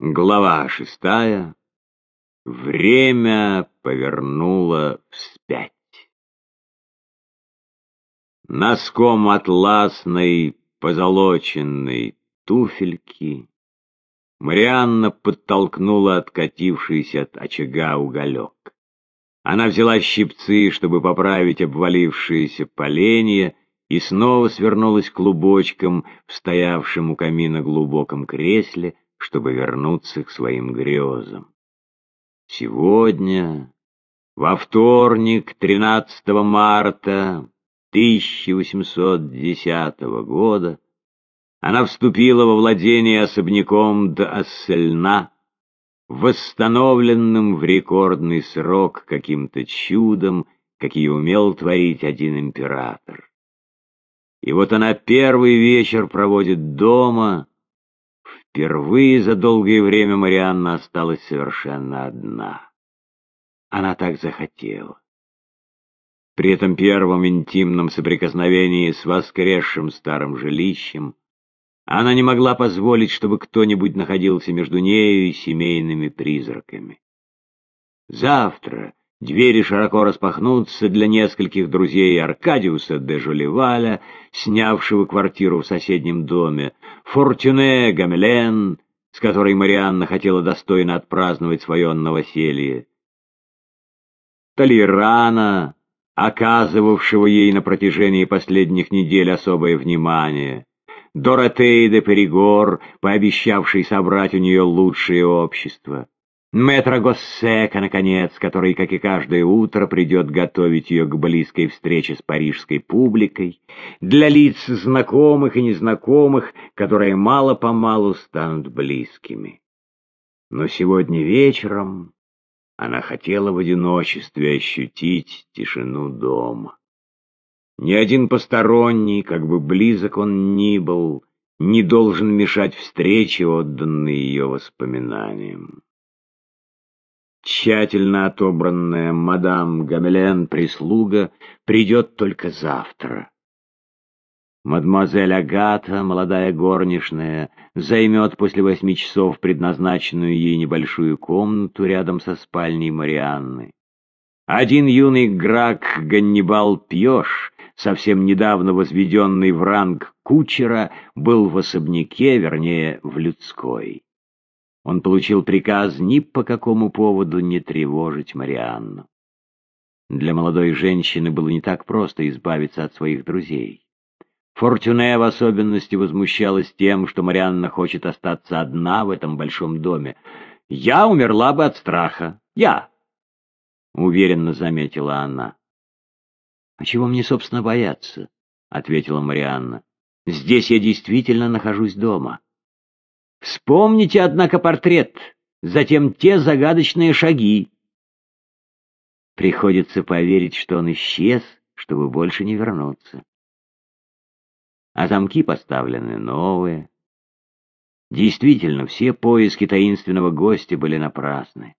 Глава шестая. Время повернуло вспять. Носком атласной позолоченной туфельки Марианна подтолкнула откатившийся от очага уголек. Она взяла щипцы, чтобы поправить обвалившиеся поленья, и снова свернулась клубочком в стоявшем у камина глубоком кресле, чтобы вернуться к своим грезам. Сегодня, во вторник, 13 марта 1810 года, она вступила во владение особняком до Ассельна, восстановленным в рекордный срок каким-то чудом, какие умел творить один император. И вот она первый вечер проводит дома, Впервые за долгое время Марианна осталась совершенно одна. Она так захотела. При этом первом интимном соприкосновении с воскресшим старым жилищем она не могла позволить, чтобы кто-нибудь находился между нею и семейными призраками. Завтра Двери широко распахнутся для нескольких друзей Аркадиуса де Жолеваля, снявшего квартиру в соседнем доме, Фортюне Гамелен, с которой Марианна хотела достойно отпраздновать свое новоселье, Толерана, оказывавшего ей на протяжении последних недель особое внимание, Доротей де Перигор, пообещавший собрать у нее лучшее общество. Мэтра Госсека, наконец, который, как и каждое утро, придет готовить ее к близкой встрече с парижской публикой, для лиц знакомых и незнакомых, которые мало-помалу станут близкими. Но сегодня вечером она хотела в одиночестве ощутить тишину дома. Ни один посторонний, как бы близок он ни был, не должен мешать встрече, отданной ее воспоминаниям. Тщательно отобранная мадам Гамелен прислуга придет только завтра. Мадемуазель Агата, молодая горничная, займет после восьми часов предназначенную ей небольшую комнату рядом со спальней Марианны. Один юный грак Ганнибал Пьеш, совсем недавно возведенный в ранг кучера, был в особняке, вернее, в людской. Он получил приказ ни по какому поводу не тревожить Марианну. Для молодой женщины было не так просто избавиться от своих друзей. Фортюне в особенности возмущалась тем, что Марианна хочет остаться одна в этом большом доме. «Я умерла бы от страха. Я!» — уверенно заметила она. «А чего мне, собственно, бояться?» — ответила Марианна. «Здесь я действительно нахожусь дома». Вспомните, однако, портрет, затем те загадочные шаги. Приходится поверить, что он исчез, чтобы больше не вернуться. А замки поставлены новые. Действительно, все поиски таинственного гостя были напрасны.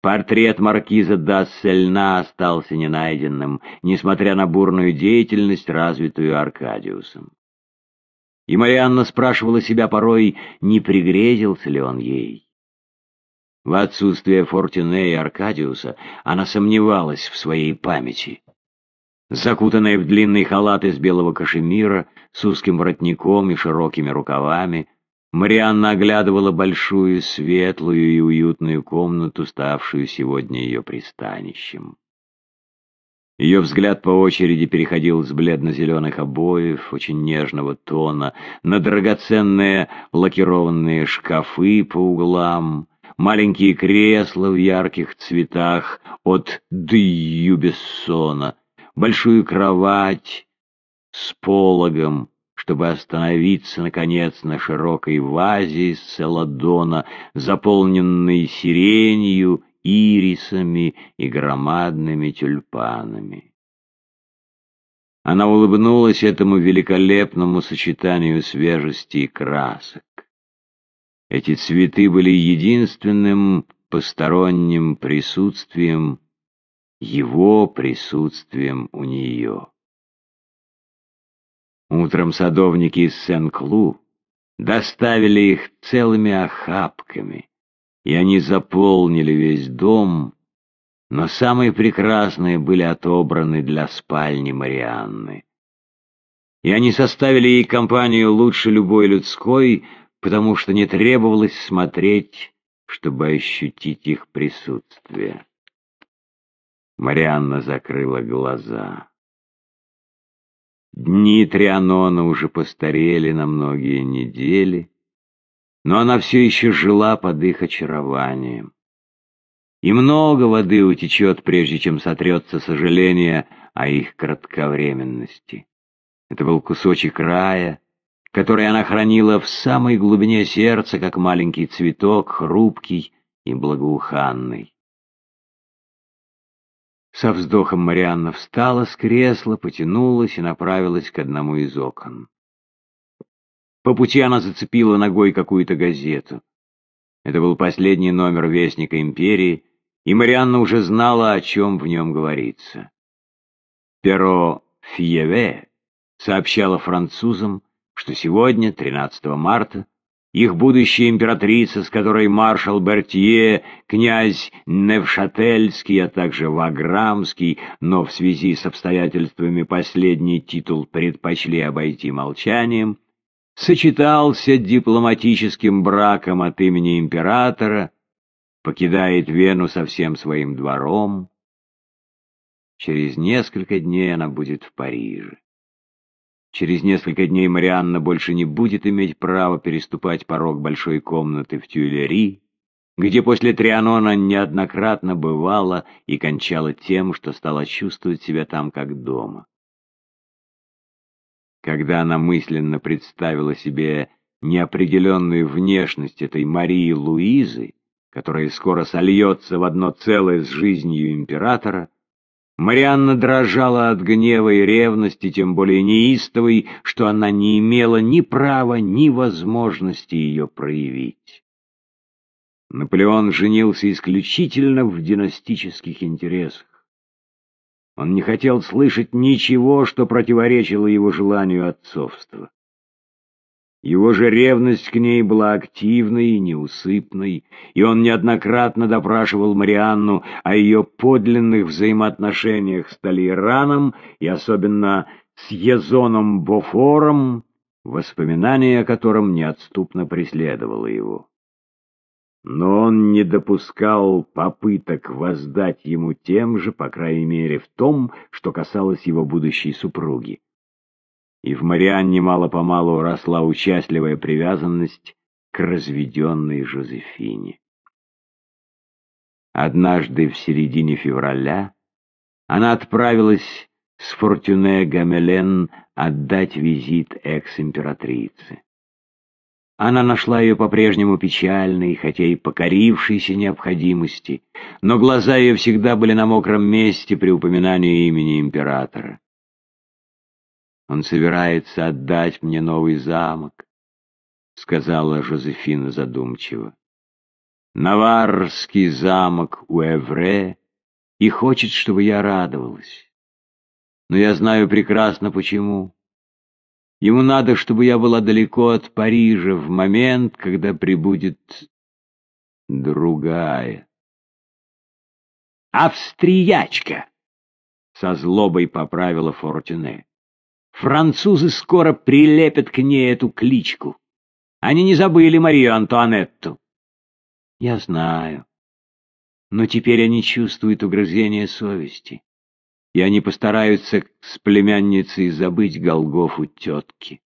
Портрет маркиза Дассельна остался ненайденным, несмотря на бурную деятельность, развитую Аркадиусом. И Марианна спрашивала себя порой, не пригрезился ли он ей. В отсутствие Фортюне и Аркадиуса она сомневалась в своей памяти. Закутанная в длинный халат из белого кашемира, с узким воротником и широкими рукавами, Марианна оглядывала большую, светлую и уютную комнату, ставшую сегодня ее пристанищем. Ее взгляд по очереди переходил с бледно-зеленых обоев, очень нежного тона, на драгоценные лакированные шкафы по углам, маленькие кресла в ярких цветах от Дью Бессона, большую кровать с пологом, чтобы остановиться, наконец, на широкой вазе из селадона, заполненной сиренью ирисами и громадными тюльпанами. Она улыбнулась этому великолепному сочетанию свежести и красок. Эти цветы были единственным посторонним присутствием, его присутствием у нее. Утром садовники из Сен-Клу доставили их целыми охапками, и они заполнили весь дом, но самые прекрасные были отобраны для спальни Марианны. И они составили ей компанию лучше любой людской, потому что не требовалось смотреть, чтобы ощутить их присутствие. Марианна закрыла глаза. Дни Трианона уже постарели на многие недели, но она все еще жила под их очарованием. И много воды утечет, прежде чем сотрется сожаление о их кратковременности. Это был кусочек рая, который она хранила в самой глубине сердца, как маленький цветок, хрупкий и благоуханный. Со вздохом Марианна встала с кресла, потянулась и направилась к одному из окон. По пути она зацепила ногой какую-то газету. Это был последний номер Вестника Империи, и Марианна уже знала, о чем в нем говорится. Перо Фьеве сообщало французам, что сегодня, 13 марта, их будущая императрица, с которой маршал Бертье, князь Невшательский, а также Ваграмский, но в связи с обстоятельствами последний титул предпочли обойти молчанием, сочетался дипломатическим браком от имени императора, покидает Вену со всем своим двором. Через несколько дней она будет в Париже. Через несколько дней Марианна больше не будет иметь права переступать порог большой комнаты в Тюильри, где после Трианона неоднократно бывала и кончала тем, что стала чувствовать себя там как дома. Когда она мысленно представила себе неопределенную внешность этой Марии Луизы, которая скоро сольется в одно целое с жизнью императора, Марианна дрожала от гнева и ревности, тем более неистовой, что она не имела ни права, ни возможности ее проявить. Наполеон женился исключительно в династических интересах. Он не хотел слышать ничего, что противоречило его желанию отцовства. Его же ревность к ней была активной и неусыпной, и он неоднократно допрашивал Марианну о ее подлинных взаимоотношениях с Толейраном и особенно с Езоном Бофором, воспоминание о котором неотступно преследовало его. Но он не допускал попыток воздать ему тем же, по крайней мере, в том, что касалось его будущей супруги и в Марианне мало-помалу росла участливая привязанность к разведенной Жозефине. Однажды в середине февраля она отправилась с Фортюне Гамелен отдать визит экс-императрице. Она нашла ее по-прежнему печальной, хотя и покорившейся необходимости, но глаза ее всегда были на мокром месте при упоминании имени императора. Он собирается отдать мне новый замок, — сказала Жозефина задумчиво. Наварский замок у Эвре и хочет, чтобы я радовалась. Но я знаю прекрасно почему. Ему надо, чтобы я была далеко от Парижа в момент, когда прибудет другая. «Австриячка!» — со злобой поправила Фортюне. Французы скоро прилепят к ней эту кличку. Они не забыли Марию Антуанетту. Я знаю. Но теперь они чувствуют угрызение совести. И они постараются с племянницей забыть Голгофу тетки.